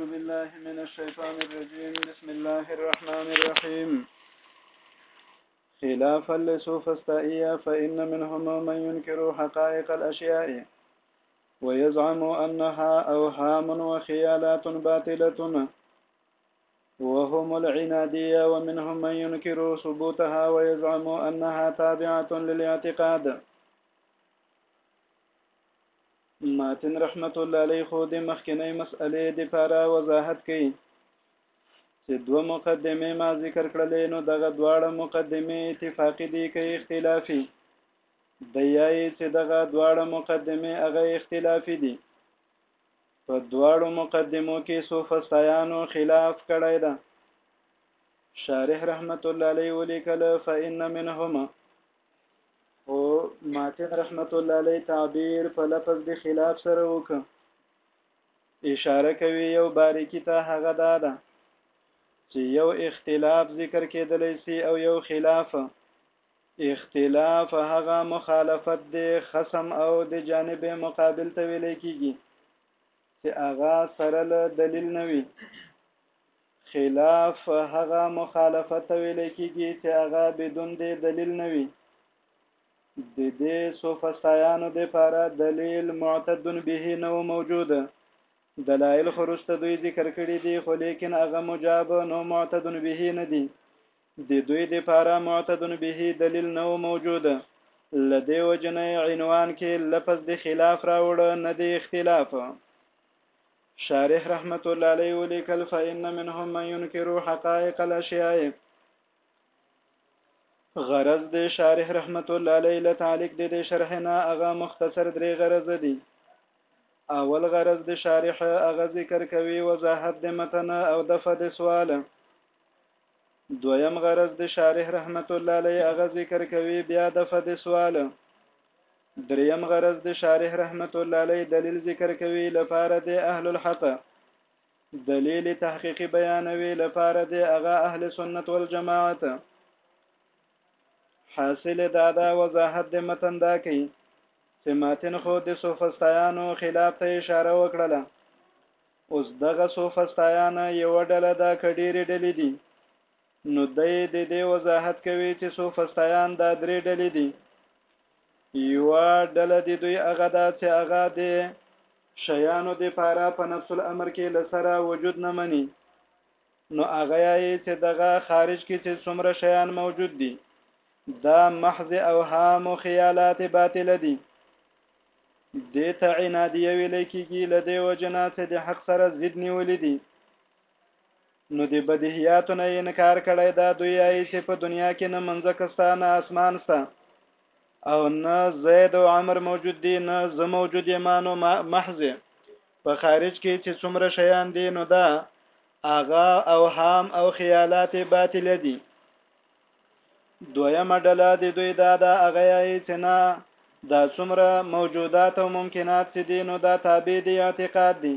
بالله من الشيطان الرجيم بسم الله الرحمن الرحيم خلافا لسوفسطائية فإن منهم من ينكر حقائق الأشياء ويزعم أنها أوهام وخيالات باطلة وهم العنادية ومنهم من ينكر ثبوتها ويزعم أنها تابعة للاعتقاد ماتن رحمت الله علیه خو د مخکنۍ مسئلې د پاره وضاحت کوي چې دوه مقدمه ما ذکر کړلې نو دغه دواړه مقدمه اتفاقی دي که اختلافي د یای چې دغه دواړه مقدمه هغه اختلافي دي په دواړو مقدمو کې سوفسطایانو خلاف کړی ده شارح رحمت الله علیه ولیکل فإن منهما او ماتن رحمت الله علی تعبیر په لفظ د خلاف سره وک اشاره کوي یو باریکی ته هغه دا ده چې یو اختلاف ذکر کېدلی سي او یو خلاف اختلاف هغه مخالفت د خصم او د جانب مقابل ته ویل کېږي چې هغه سره له دلیل نه وي خلاف هغه مخالفت ته ویل کېږي چې هغه بدون د دلیل نه وي. د دې سوفسطایانو دپاره دلیل معتد به نه و موجود. دلایل خو وروسته دوی ذکر کړي دي خو لیکن هغه مجاب نو معتد به نه دي. د دوی دپاره معتد به دلیل نه و موجود. له دې وجې نه یې عنوان کې لفظ د خلاف راوړ نه د اختلاف. شارح رحمت الله علیه ولیکل فإن منهم من ينكر حقائق الاشیاء غرض د شارح رحمت الله علیه له تعلق د دې شرح نه هغه مختصر درې غرض دي اول غرض د شارح هغه ذکر کوي وضاحت د متن او دفع د سوال دویم غرض د شارح رحمت الله علیه هغه ذکر کوي بیا دفع د سوال دریم غرض د شارح رحمت الله علیه دلیل ذکر کوي لپاره د اهل الحق دلیل تحقیقی بیانوي لپاره د هغه اهل سنت والجماعت حاصل دا دا وضاحت د متن دا کوي چې ماتن خو د سوفسطایانو خلاف ته اشاره وکړله اوس دغه سوفسطایان یو ډله ده که ډېرې ډلې دي نو دی د دې وضاحت کوي چې سوفسطایان دا درې ډلې دي یوه ډله د دوی هغه ده چې هغه د شیانو د پاره په نفس الامر کې لسره وجود نه مني نو هغه یې چې دغه خارج کې چې څومره شیان موجود دي دا محض اوهام او خیالات باطل دي د ته عنادیه ویل کېږي له دې وجنه چې د حق سره ضد نیولې دي نو د بدیهیاتو نه انکار کړی دا دوی یې چې په دنیا کې نه منځکه ستا نه اسمان ستا او نه زید او عمر موجود دي نه زه موجود یم نو محض په خارج کې چې څومره شیان دي نو دا اغا او هام او خیالات باطل دي دویمه ډله د دوی دا دا اغه یې چې نه دا څومره موجودات او ممکنات چې دي نو دا تابع دي اعتقاد دي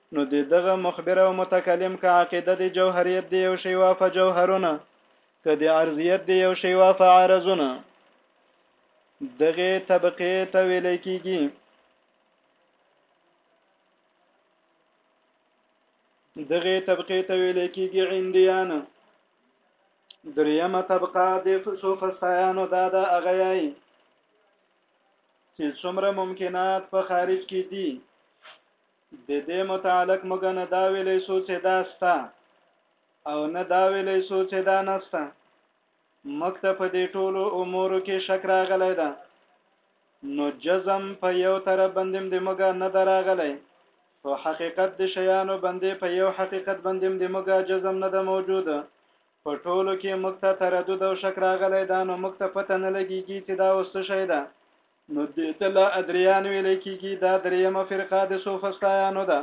نو د دغه مخبر او متکلم که عقیده د جوهریت د یو شی وافه جوهرونه که د عرضیت د یو شی وافه عرضونه دغه طبقه ته ویل کیږي دغه طبقه ته ویل کیږي عندیانه دریمه طبقه د سوفسطایانو دا د اغیای چې څومره ممکنات په خارج کې دي د دې متعلق موږ نه دا ویلې شو چې دا ستا او نه دا ویلې شو چې دا نستا موږ ته په دې ټولو امورو کې شک راغلی ده نو جزم په یو طرف باندې د مګه نه دراغلی خو حقیقت د شیانو باندې په یو حقیقت باندې د مګه جزم نه ده موجود په ټولو کې مکته تردد او شک راغلی دا نو مکته پته نه لګیږي چې دا اوس شي ده نو دې ته لا ادریان ویل کیږي دا دریمه فرقه د سوفسطایانو ده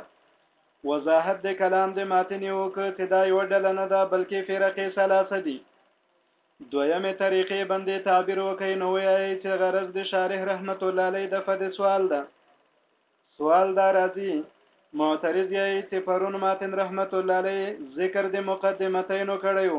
وضاحت د کلام د ماتنې وکړ چې دا یو ډله نه ده بلکې فرقې ثلاثه دي دویمه طریقې باندې تعبیر وکړي نو وایي چې غرض د شارح رحمت الله علیه د فد سوال ده سوال دا راځي معترض یې چې پرون ماتن رحمت الله علیه ذکر د مقدمتینو کړیو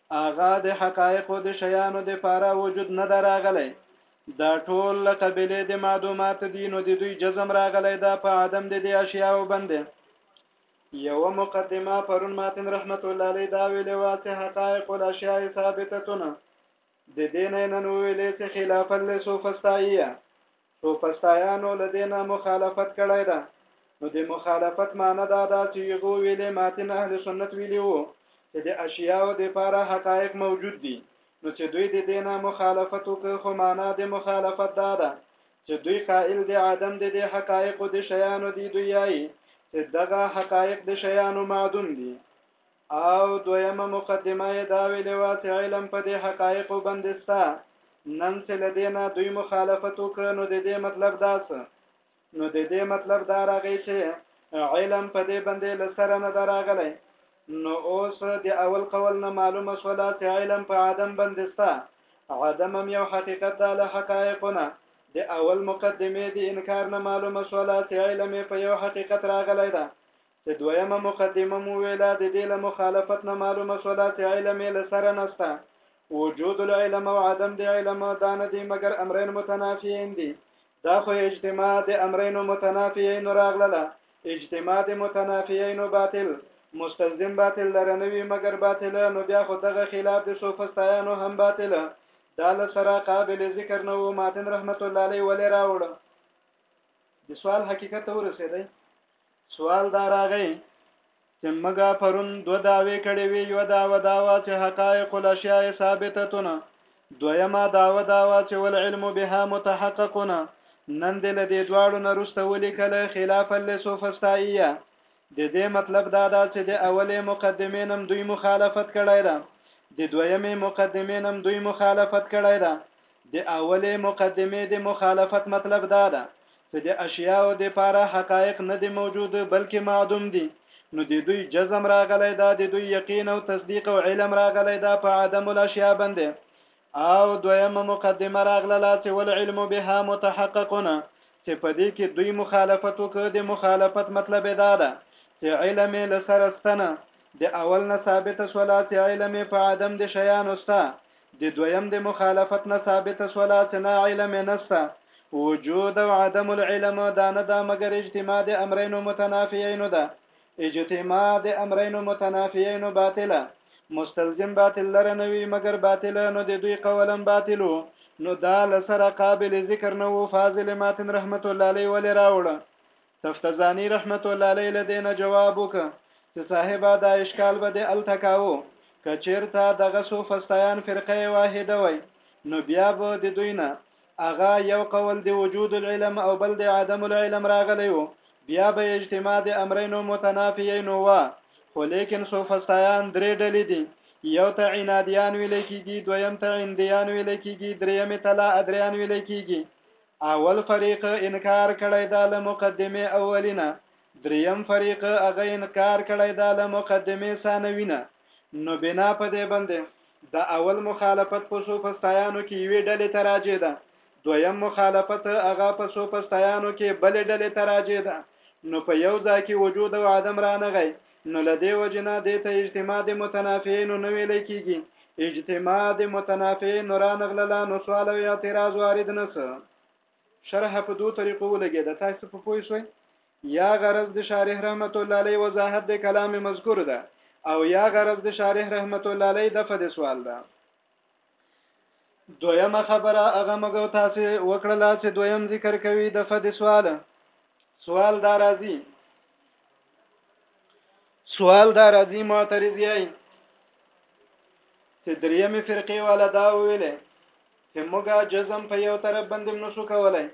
هغه د حقایقو د شیانو د پاره وجود نه ده راغلی دا ټول له قبیلې د معدومات دي نو د دوی جزم راغلی دا په عدم د دې اشیاو بندې یو مقدمه پرون ماتن رحمت الله علی دا ویلې وا چې حقایق الاشیاء ثابتتون د دین نن ویلې چې خلاف لسوفستایه سوفسطایانو له دې نه مخالفت کړی ده نو د مخالفت معنی دا ده چې هغو ویلې ماتن اهل سنت ویلي وو چې د اشیاو د پاره حقایق موجود دي نو چې دوی د دې نه مخالفت وکړ خو معنا د مخالفت دا ده چې دوی قائل د عدم د دې حقایقو د شیانو دي دوی یایي چې دغه حقایق د شیانو معدوم دي او دویمه مقدمه یې دا ویلې وه چې علم په دې حقایقو باندې شته نن چې له دې نه دوی مخالفت وکړ نو د دې مطلب دا څه نو د دې مطلب دا راغی چې علم په دې باندې له سره نه ده راغلی نو اوس د اول قول نه معلومه شوله چې علم په عدم باندې شته عدم هم یو حقیقت ده له حقایقو نه د اول مقدمې د انکار نه معلومه شوله چې علم په یو حقیقت راغلی ده چې دویمه مقدمه مو ویلا د دې له مخالفت نه معلومه سوله چې علم یې له سره نسته وجود العلم او عدم د علم دا نه دي مګر امرین متنافیین دي دا خو اجتماع د امرینو متنافیین راغله اجتماع د متنافیین باطل مستلزم باطل لره نه وي مګر باطل نو بیا خو دغه خلاف د سوفسطایانو هم باطل دا لسره قابل ذکر نه وو ماتن رحمت الله علیه ولې راوړ د سوال حقیقت ورسېدی سوال دا راغی چې موږ پرون دوه دعوې کړې وې یو دعوه دا وه چې حقایق الاشیاء ثابتتونه دویمه دعوه دا وه چې والعلم بها متحققونه نن دې له دې دواړو نه وروسته ولیکله خلافا لسوفسطاییه د دې مطلب دا ده چې د اولې مقدمې نم دوی مخالفت کړی ده د دویمې مقدمې نم دوی مخالفت کړی ده د اولې مقدمې د مخالفت مطلب دا ده چې د اشیاو د پاره حقایق نه دی موجود بلکې معدوم دي نو د دوی جزم راغلی دا د دوی یقین او تصدیق او علم راغلی دا په عدم الاشیاء باندې او دویمه مقدمه راغله چې ول علم بها متحققون چې په دې کې دوی مخالفت وکړ د مخالفت مطلب دا ده چې علم له سره ستنه د اول نه ثابت سولا چې علم په عدم د شیان وستا د دویم د مخالفت نه ثابت سولا چې نه علم نسته وجود او عدم العلم دا نه دا مګر اجتماع د امرینو متنافیینو ده اجتماع د امرینو متنافیینو باطله مستلزم باطل لره نه وي مګر باطله نو د دوی قولم باطلو نو دا لسره قابل ذکر نه وو فاضل ماتن رحمت الله علیه ولې راوړه تفتزانی رحمت الله علیه له دینه جواب وک چې صاحبه دا اشکال به د التکاو کچیرته دغه سوفستایان فرقه واحده وای نو بیا به د دوی نه اغه یو قول د وجود العلم او بل د عدم العلم راغلی وو بیا به اجتماع د امرینو متنافیین وا خو لیکن سوفستایان درې ډلې دي یو ته عنادیان ویل کیږي دویم ته عندیان ویل کیږي دریم ته لا ادریان ویل کیږي اول فریق انکار کړی دا له مقدمه اولی نه دریم فریق هغه انکار کړی دا له مقدمه ثانوی نه نو بنا په دې باندې د اول مخالفت په سوفستایانو کې یوې ډلې ته راجع ده دویم مخالفت هغه په سوفستایانو کې بلې ډلې ته راجع ده نو په یو ځای کې وجود او عدم رانغی نو له دې وجې نه دې ته اجتماع د متنافعینو نه ویلی کېږي اجتماع د متنافعینو رانغلله نو سوال او اعتراض وارد نه سه شرح په دوه طریقو ولګېده تاسو په پوه شوئ یا غرض د شارح رحمت الله علیه وضاحت د کلام مذکور ده او یا غرض د شارح رحمت الله علیه دفع د سوال ده دویمه خبره هغه موږ تاسو وکړه چې دویم ذکر کوي د فد سوال سوال دا راځي سوال دا راځي معترض یې چې دریمه فرقه والا دا ویلې چې موږ جزم په یو طرف باندې نشو کولای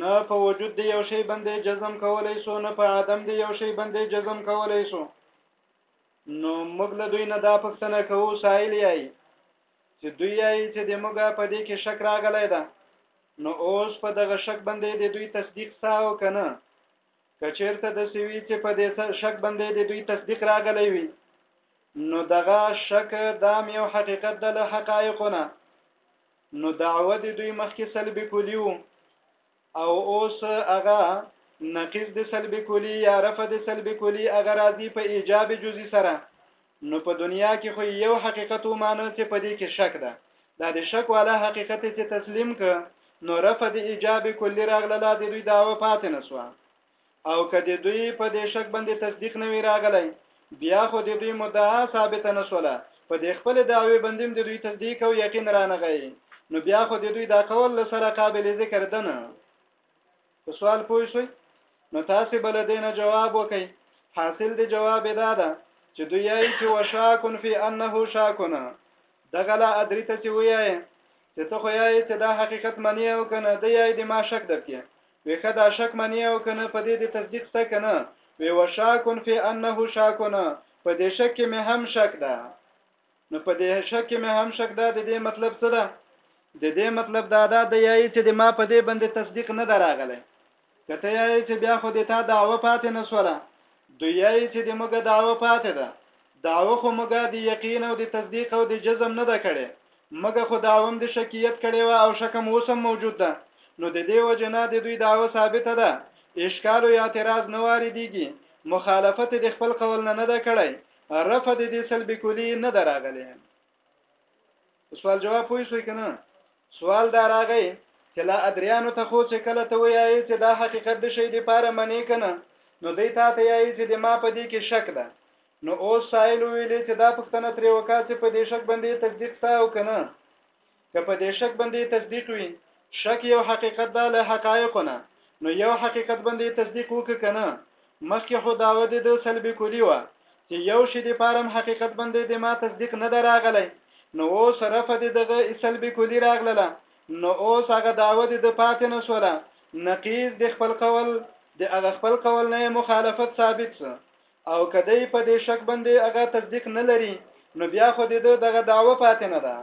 نه په وجود دی یو شی باندې جزم کولای شو نه په عدم دی یو شی باندې جزم کولای شو نو موږ له دوی نه دا پوښتنه کوو سائل یای چې دوی یای چې د موږ په دې کې شک راغلی ده نو اوس په دغه شک باندې د دوی تصدیق ساو کنه کچیرته د سوي چې په دې شک باندې د دوی تصدیق راغلی وي نو دغه شک دا یو حقیقت د حقایقونه نو دعوه د دوی مخکې سلبي کولیو او اوس هغه نقیض د سلب کلی یا رفع د سلب کلی هغه راضی په ایجاب جزئی سره نو په دنیا کې خو یو حقیقت ومانه چې په دې کې شک ده دا د شک والا حقیقت چې تسلیم ک نو رفع د ایجاب کلی راغله د دوی داوا پاتې نسوه او که د دوی په دې شک باندې تصدیق نه وی راغلی بیا خو د دوی مدعا ثابت نه شوله په دې خپل دعوی باندې د دوی تصدیق او یقین رانغی نو بیا خو د دوی دا قول سره قابل ذکر ده نه په سوال پوه شئ نو تاسو بل دینه جواب وکئ حاصل دی جواب دا ده چې دوی یې چې وشاکن فی انه شاکن دغلا ادری ته چې وایي چې ته خو یې چې دا حقیقت منی او کنه دی یې د ما شک درکې وې ښه دا شک منې او کنه په دې دې تصدیق سته کنه وې وشاک فی انه شاک نه په دې شک کې مې هم شک ده نو په دې شک کې مې هم شک ده د دې مطلب څه ده د دې مطلب دا ده د یای چې د ما په دې باندې تصدیق نه دراغله کته یای چې بیا خو د تا دعوه پاتې نه سوله دویای چې د موږ دعوه پاتې ده دعوه خو موږ د یقین او د تصدیق او د جزم نه ده کړې مګه خو دعوم د شکیت کړي و او شکم اوسم موجود ده نو د دې وجنه د دوی دعوه ثابته ده اشکال او اعتراض نه واردېږي مخالفت د خپل قول نه نه ده کړی رفع د دې سلب کلی نه دراغلی سوال جواب پوي سوې کنه سوال دا راغی چې لا ادریانو ته خو چې کله ته وایې چې دا حقیقت د شی د پاره منې کنه نو دی تا ته یې چې د ما په دې کې شک ده نو اوس سائل ویلې چې دا پښتنه ترې وکا چې په دې شک باندې تصدیق تا او کنه که په دې شک باندې تصدیق وي شک یو حقیقت ده له حقایقونه نو یو حقیقت باندې تصدیق وک کنه مخکې خو داوه د سلبي کلی و چې یو شی د پارم حقیقت باندې د ما تصدیق نه دراغلی نو اوس رفض دغه سلبي کلی راغله نو اوس هغه داوه د پاتې نسوله نقیز د خپل قول د هغه خپل قول نه مخالفت ثابت سو او که دی په دې شک باندې هغه تصدیق نه لري نو بیا خو د دغه دعوه پاتې نه ده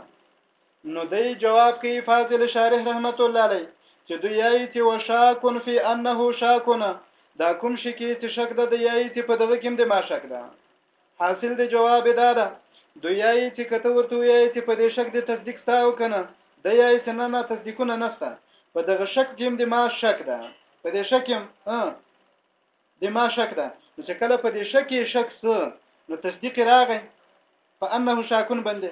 نو دی جواب کوي فاضل شارح رحمت الله علیه چې دوی یې چې وشاکون فی انه شاکون دا کوم شي کې چې شک ده د یې چې په دغه کې د ما شک ده حاصل د جواب دا ده دوی یې چې کته ورته یې چې په دې شک د تصدیق تاو کنه د یې چې نه نه تصدیقونه نشته په دغه شک کې د ما شک ده په دې شک هم د ما شک ده نو چې کله په دې شک کې شک سو نو تصدیق راغی په انه شاکون باندې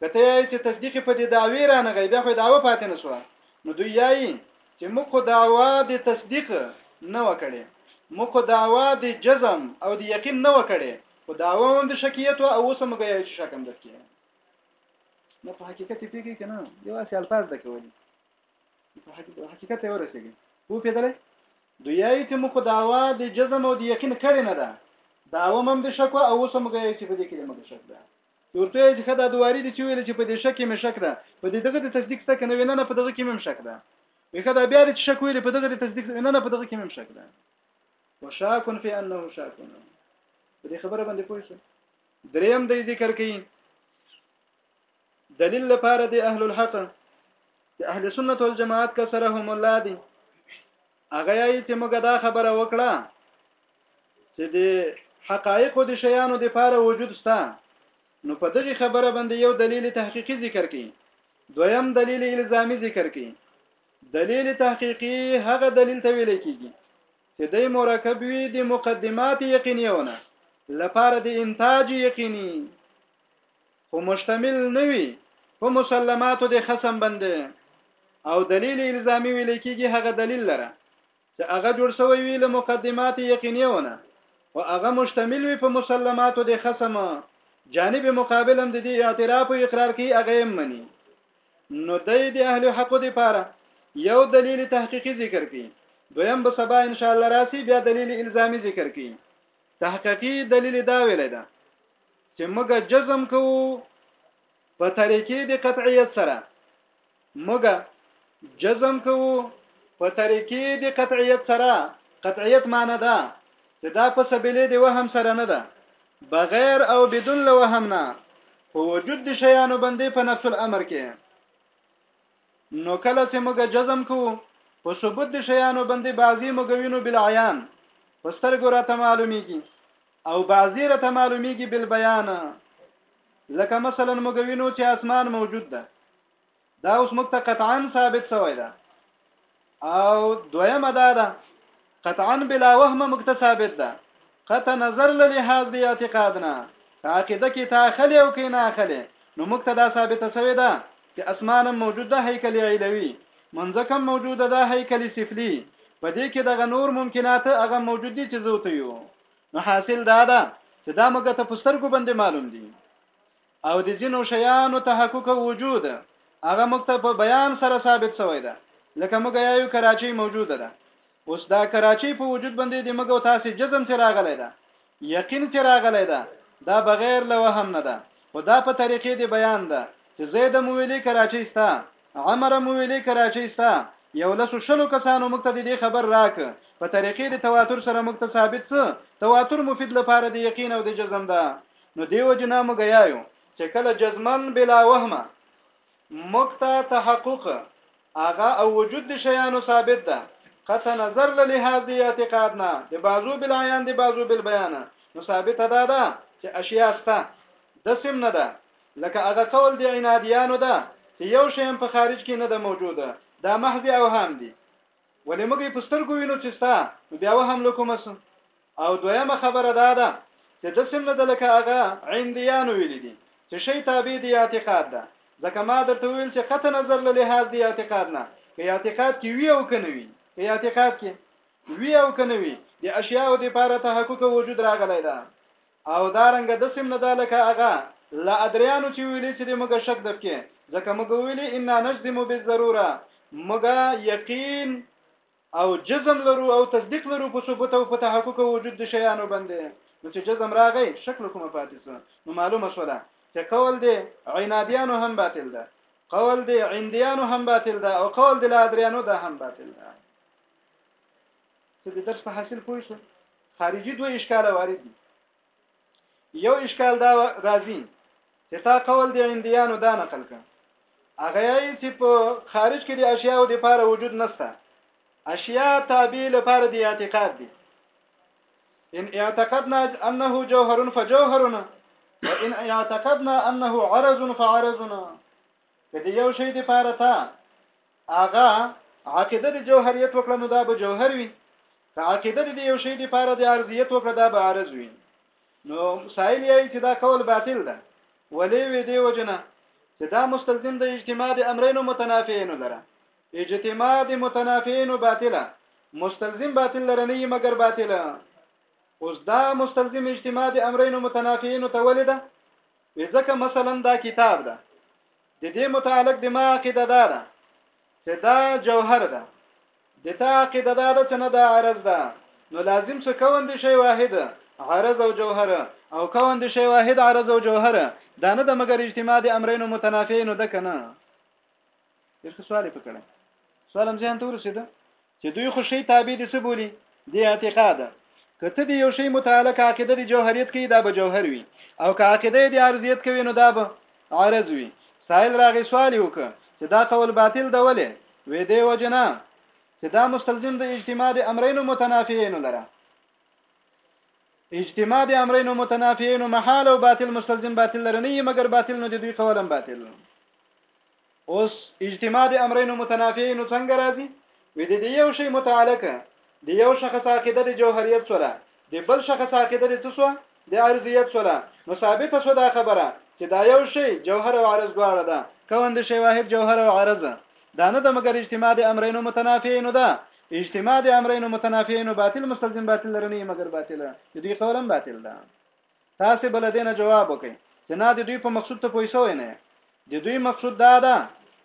کته یې چې تصدیق په دې داوی رانه غي بیا خو داوه پاتې نه شو نو دوی یې چې موږ خو داوا د تصدیق نه وکړي موږ خو داوا د جزم او د یقین نه وکړي خو داوا هم د شکیت او اوس موږ یې چې شکم درکې نه په حقیقت کې پیږي کنه یو اصل الفاظ دکولي په حقیقت ورسېږي وو پیدلې دویایې چې موږ خو دعوا د جزم او د یقین کړې نه ده دعوا مم د شک او اوس موږ یې چې په دې کې د موږ شک ده ورته چې خدا دواری دي چې ویل چې په دې شک مې شک ده په دې دغه د تصدیق څخه نه ویننه په دغه کې مم شک ده وی خدا بیا د شک ویل په دغه د تصدیق نه نه په دغه کې مم شک ده وشاکن فی انه شاکن په دې خبره باندې پوه شو دریم د ذکر کوي دلیل لپاره دی اهل الحق چې اهل سنت والجماعت کا سره هم الله دی هغه یې چې موږ دا خبره وکړه چې د حقایق د شیانو د لپاره وجود شته نو په دغه خبره باندې یو دلیل تحقیقي ذکر کړي دویم دلیل الزامي ذکر کړي دلیل تحقیقي هغه دلیل ته ویل کیږي چې د مرکب وی د مقدمات یقینیونه لپاره د انتاج یقیني خو مشتمل نه وي په مسلماتو د خصم باندې او دلیل الزامي ویل کېږي هغه دلیل لره چې هغه جوړ شوی وي له مقدمات یقینیونه او هغه مشتمل وي په مسلماتو د خصم جانب مقابل هم د دې اعتراف او اقرار کوي هغه یې مني نو د دې اهل حق د پاره یو دلیل تحقیقي ذکر کوي دویم به سبا ان شاء الله راسي بیا دلیل الزامي ذکر کوي تحقیقي دلیل دا ویل ده چې موږ جزم کوو په طریقې د قطعیت سره موږ جزم کوو په طریقې د قطعیت سره قطعیت معنی ده چې دا په سبیلې د وهم سره نه ده بغیر او بدون له وهم نه په وجود د شیانو باندې په نفس الامر کې نو کله چې موږ جزم کوو په ثبوت د شیانو باندې بعضی موږ وینو بل عیان په سترګو راته معلومیږي او بعضی راته معلومیږي بل بیان لکه مثلا موږ وینو چې اسمان موجود ده دا اوس موږ ته قطعا ثابت شوی ده او دویمه دا ده قطعا بلا وهم موږ ته ثابت ده قطع نظر له لحاظ دی اعتقاد نه عقیده کې تا خلی او کې نه خلی نو موږ ته دا ثابته شوې ده چې اسمان موجود ده هیکل علوي منځکه موجوده ده هیکل سفلی په دې کې دغه نور ممکنات هغه موجود دي چې زوته یو نو حاصل دا ده چې دا موږ ته پسترګو باندې معلوم دي او د ځینو شیانو تحقق او وجود هغه موږ ته په بیان سره ثابت شوی ده لکه موږ یایو کراچۍ موجوده ده اوس دا کراچۍ په وجود باندې د موږ او تاسو جزم چې راغلی ده یقین چې راغلی ده دا بغیر له وهم نه ده خو دا په طریقې د بیان ده چې زید مو ویلې کراچۍ ستا عمر مو ویلې کراچۍ ستا یو لسو شلو کسانو موږ ته د دې خبر راک په طریقې د تواتر سره موږ ته ثابت څه تواتر مفید لپاره د یقین او د جزم ده نو دیو جنا موږ یایو چې کله جزمن بلا وهمه موږ ته تحقق هغه او وجود د شیانو ثابت ده قطع نظر له لحاظ دی اعتقاد نه د بازو بل عیان دی بازو بل بیان نو ثابت ده ده چې اشیاء سته د سم نه ده لکه هغه قول دی عنادیانو ده چې یو شی هم په خارج کې نه ده موجوده دا محض اوهام دي ولې موږ په سترګو وینو چې ستا بیا وهم لکوم او دویمه خبره دا ده چې د سم نه د لکه هغه عندیانو ویلي دي چې شی تابع دی اعتقاد ده ځکه ما درته ویل چې قطع نظر له لحاظ دی اعتقاد نه که اعتقاد کې وی او کنه وی که اعتقاد کې وی او کنه وی د اشیاء د لپاره تحقق وجود راغلی ده او دا رنګ د سم نه د لکه هغه لا ادریانو چې ویلي چې موږ شک دفکه ځکه موږ ویلي ان نجزم بالضروره موږ یقین او جزم لرو او تصدیق لرو په ثبوت او په تحقق وجود د شیانو باندې نو چې جزم راغی شکل کومه پاتې سو نو معلومه شوله چې قول دی عنادیانو هم باطل ده قول دی عندیانو هم باطل ده او قول دی لادریانو ده هم باطل ده څه د درس په حاصل پوه شو خارجي دوه اشکال وارد دي یو اشکال دا راځي چې تا قول دی اندیانو دا نقل کړ هغه یې چې په خارج کې د اشیاء د لپاره وجود نشته اشیاء تابع لپاره د اعتقاد دي ان اعتقدنا انه جوهر فجوهرنا وان اعتقدنا انه عرض فعرضنا کدی یو شی د لپاره تا هغه عقیده د جوهریت وکړه نو دا به جوهر وي که عقیده د یو شی لپاره د ارزیت وکړه دا به عرض وي نو سائل یې چې دا قول باطل ده ولې وی دی وجنه چې دا مستلزم د اجتماع د امرینو متنافعین لره اجتماع د متنافعین باطله مستلزم باطل لره نه مګر باطله اوس دا مستلزم اجتماع د امرینو متنافعین ته ولې ده ځکه مثلا دا کتاب ده د دې متعلق د ما عقیده دا ده چې دا جوهر ده د تا عقیده دا ده چې نه دا عرض ده نو لازم څه کون دي شی واحد عرض او جوهر او کون دي شی واحد عرض او جوهر دا نه د مگر اجتماع د امرین متنافعین ده کنه یو سوال پکړه سوال هم ځان تور سیده چې دوی خو شی تابع دي څه بولی دی اعتقاد کته دی یو شی متعلق عقیده دی جوهریت کوي دا به جوهر وي او که عقیده دی عرضیت کوي نو دا به عرض وي سائل راغی سوال وک چې دا قول باطل دی ولې وې دی وجنا چې دا مستلزم د اجتماع د امرین متنافیین لره اجتماع د امرین متنافیین محال او باطل مستلزم باطل لره نه مګر باطل نو د دوی قولم باطل اوس اجتماع د امرینو متنافعي نو څنګه راځي وې د دې یو شی متعلقه د یو شخص عقیده د جوهریت سره د بل شخص عقیده د څه سره د عرضیت سره نو ثابته شو دا خبره چې دا یو شی جوهر او عرض دواړه ده کون د شی واحد جوهر او عرض دا نه د مګر اجتماع د امرین متنافی نو ده اجتماع د امرین متنافی نو باطل مستلزم باطل لرنی مګر باطل د دې قولم باطل ده تاسې به له دې نه جواب وکړئ چې نه د دوی په مقصود ته پوه شوی نه د دوی مقصود دا ده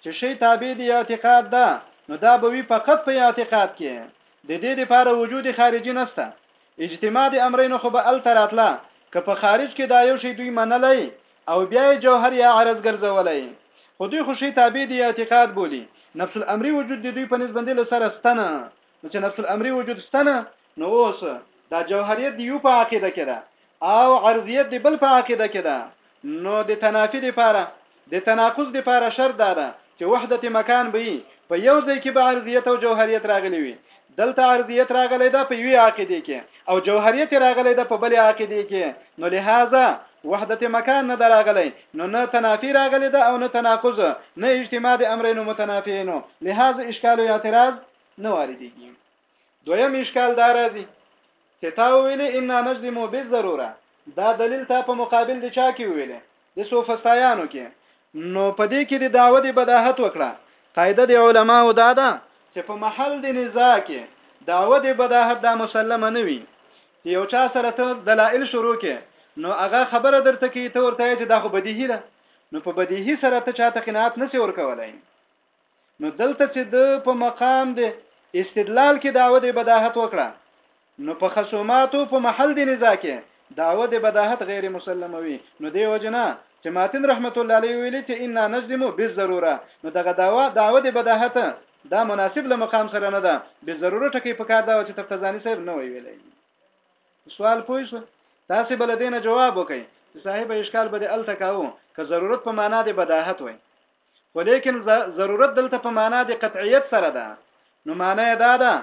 چې شی تابع دی اعتقاد ده نو دا به وي فقط په اعتقاد کې د دې لپاره وجود خارجي نشته اجتماع د امرین خو به ال تراتله که په خارج کې دا یو شی دوی منلی او بیا یې جوهر یا عرض ګرځولی خو دوی خو شی تابع دی اعتقاد بولی نفس الامری وجود د دوی په نسبت له سره ستنه چې نفس الامری وجود ستنه نو اوس دا جوهریت دی یو په عقیده کې ده او عرضیت دی بل په عقیده کې ده نو د تنافی لپاره د تناقض لپاره شرط دا ده چې وحدت مکان به په یو ځای کې به عرضیت او جوهریت راغلی وي دلته عرضیت راغلی ده په یوې عقیده کې او جوهریت راغلی ده په بلې عقیده کې نو لهدا وحدت مکان نه دراغلی نو نه تنافی راغلی ده او نه تناقض نه اجتماع د امرینو متنافیینو لهدا اشکال او اعتراض نه واردېږي دویم اشکال دا راځي چې تا ویلې ان نجزم بالضروره دا دلیل تا په مقابل د چا کې ویلې د سوفسطایانو کې نو په دې کې د دعوه د بداحت وکړه قاعده د علماو دا ده چې په محل د نزاع کې دعوه د بداحت دا مسلمه نه وي چې یو چا سره ته دلایل شروع کې نو هغه خبره درته کوي ته ورته چې دا خو بدیهی ده نو په بدیهی سره ته چاته قناعت نسی ورکولای نو دلته چې د په مقام د استدلال کې دعوه د بداحت وکړه نو په خصوماتو په محل د نزاع کې دعوه د بداحت غیر مسلمه وي نو دی وجنه چې ماتن رحمت الله علیه ویلي چې ان نجزم بالضروره نو دغه داوا داوا د بداحت دا مناسب له مقام سره نه ده به ضروره ټکی په کار دا چې تفتزانی صاحب نه وی ویلې سوال پوه شو تاسو بل دینه جواب وکړئ صاحب اشکال به الته کاو که ضرورت په معنا د بداحت وای خو لیکن ضرورت دلته په معنا د قطعیت سره ده نو معنا یې دا ده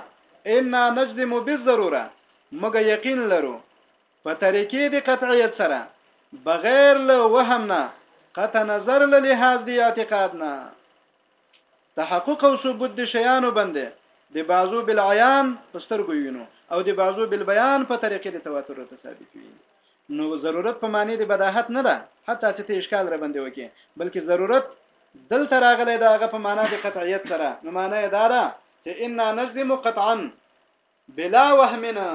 انا نجزم بالضروره موږ یقین لرو په طریقې د قطعیت سره بغیر له وهم نه قطع نظر له لحاظ دی اعتقاد نه تحقق او ثبوت د شیانو باندې د بعضو بالعیان پسترګو وینو او د بعضو بالبیان په طریقې د تواتر ته ثابت وي نو ضرورت په معنی د بداحت نه ده حتی چې ته اشکال را باندې وکې بلکې ضرورت دلته راغلی دا هغه په معنا د قطعیت سره نو معنا یې دا ده چې ان نجزم قطعا بلا وهمنا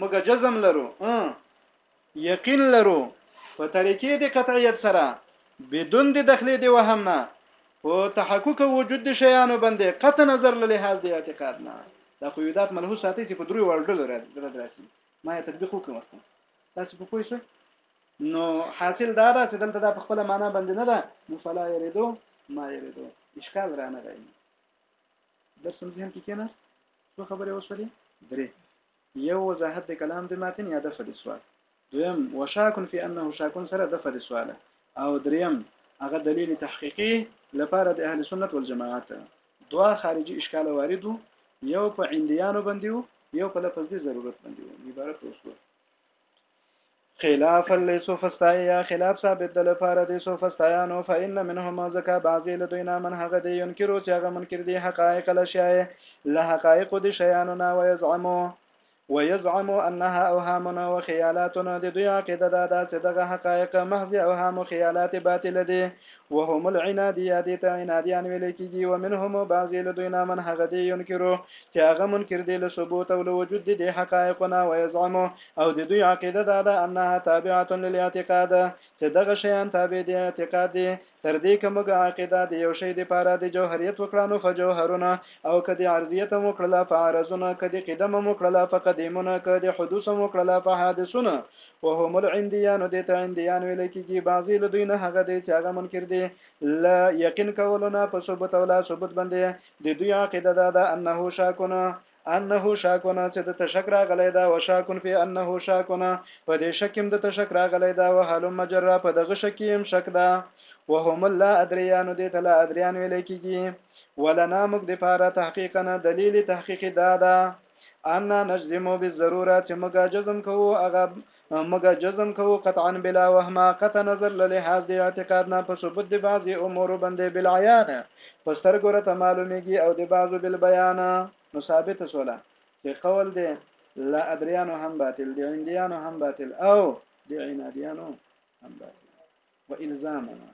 موږ جزم لرو یقین لرو په طریقې د قطعیت سره بدون د دخلې د وهم نه او تحقق وجود د شیانو باندې قطع نظر له لحاظ د اعتقاد نه دا خو یودات ملحوظ ساتي چې په دریو ورډلو راځي ما یې تطبیق وکړ ورته تاسو په پوه شئ نو حاصل دا ده چې دلته دا په خپل معنا باندې نه ده نو فلا یریدو ما یریدو اشکال را نه راځي درس هم ذهن کې کېناست څو خبرې وشولې درې یو وضاحت د کلام د ماتن یا دفع د سوال دویم وشاکن فی انه شاکن سره دفع د سوال او دریم هغه دلیل تحقیقي لپاره د اهل سنت والجماعت دوا خارجي اشکال وارد وو یو په عندیانو باندې وو یو په لفظ دې ضرورت باندې وو عبارت وسو خلاف لسوفستایا خلاف ثابت د لپاره د سوفستایانو فإن منهم ذکا بعضی لدینا من هغه دی ينکرو چې هغه منکر دي حقایق الاشیاء له حقایق د شیانو نه ويزعمو ويزعم انها اوهام وخيالات د دوی عقيده دا ده چې دغه حقائق محض اوهام او خيالات باطل دي وهم العناديه دي ته عناديان ویل کیږي ومنهم بعضی له دوی نامن هغه دي ينکرو چې هغه منکر دي له ثبوت او له وجود دي د حقائقنا ويزعم او د دوی عقيده دا ده انها تابعه للاعتقاد چې دغه شیان تابع دي اعتقاد دي تر دې که موږ عقیده د یو شی دپاره د جوهریت وکړه نو فجوهرونه او که د عرضیت مو کړله فعرضونه که د قدم مو کړله فقدیمونه که د حدوث مو کړله فحادثونه وهم العندیه نو دې ته عندیان ویل کیږي بعضی له دوی نه هغه دی چې هغه منکر دي له یقین کولو نه په ثبوت او لا ثبوت باندې د دوی عقیده دا ده انه شاکونه انه شاک نه چې د ته شک راغلی دا و شاک فی انه شاک نه په دې شک هم د ته شک راغلی دا و هلم جرا په دغه شک هم شک دا وهم لا ادریان دې ته لا ادریان ویل کېږي ولنا موږ د پاره تحقیقا دلیل تحقیقي دا ده ان نجزم بالضروره چې موږ جزم کوو هغه موږ جزم کوو قطعا بلا وهما قطع نظر له لحاظ د اعتقاد نه په ثبوت د بعضی امور باندې بالعیان په سترګو راته معلومیږي او د بعضو بالبیان نو ثابت سوله چې قول دی لا ادریانو هم باطل دی عندیانو هم باطل او د عنادیانو هم باطل و الزامنا